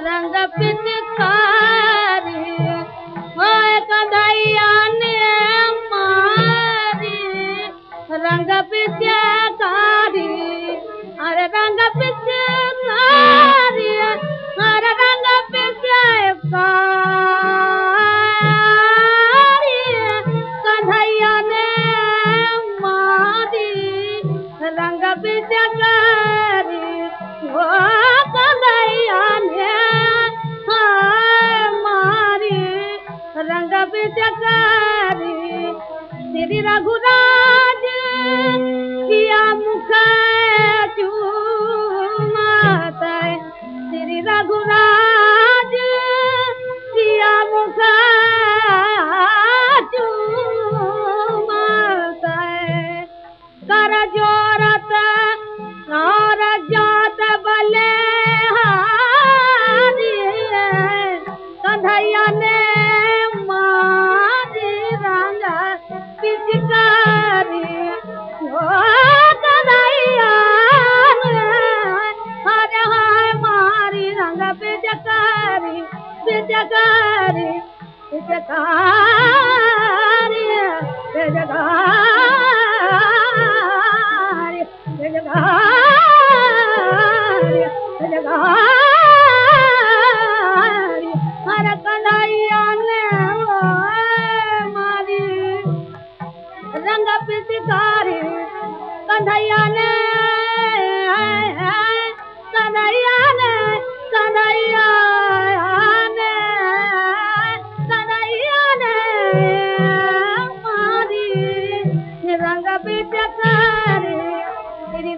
रंग पिते आंग Se vira gudar जकारी ने कंदा रंग पिस कई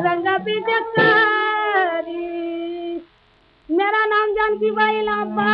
रंगा मेरा नाम जानकी बाई लापा